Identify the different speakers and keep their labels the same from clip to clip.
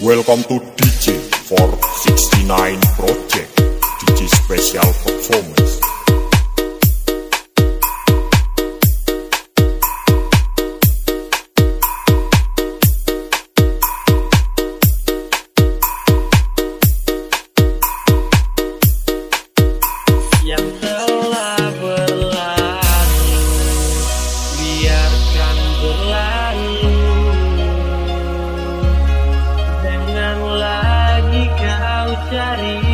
Speaker 1: Welcome to DJ for 69 Project, DJ Special Performance.
Speaker 2: cari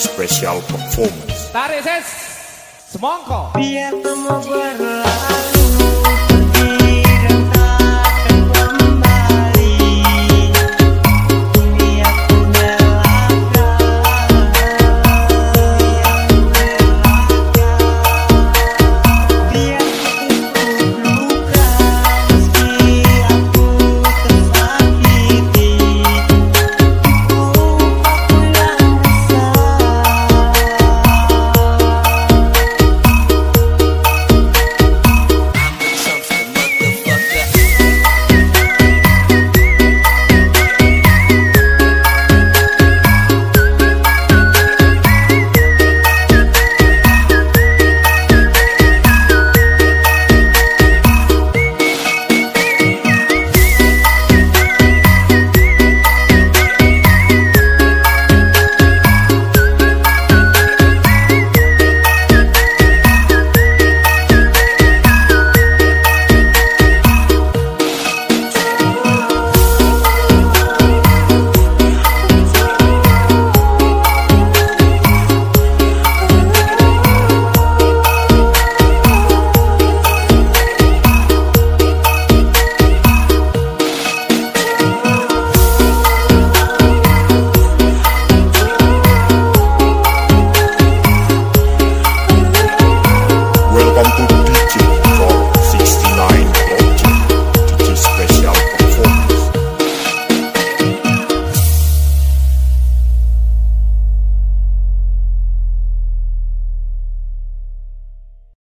Speaker 1: special performance.
Speaker 3: Tarik ses, semongko.
Speaker 2: Biar temu berlalu.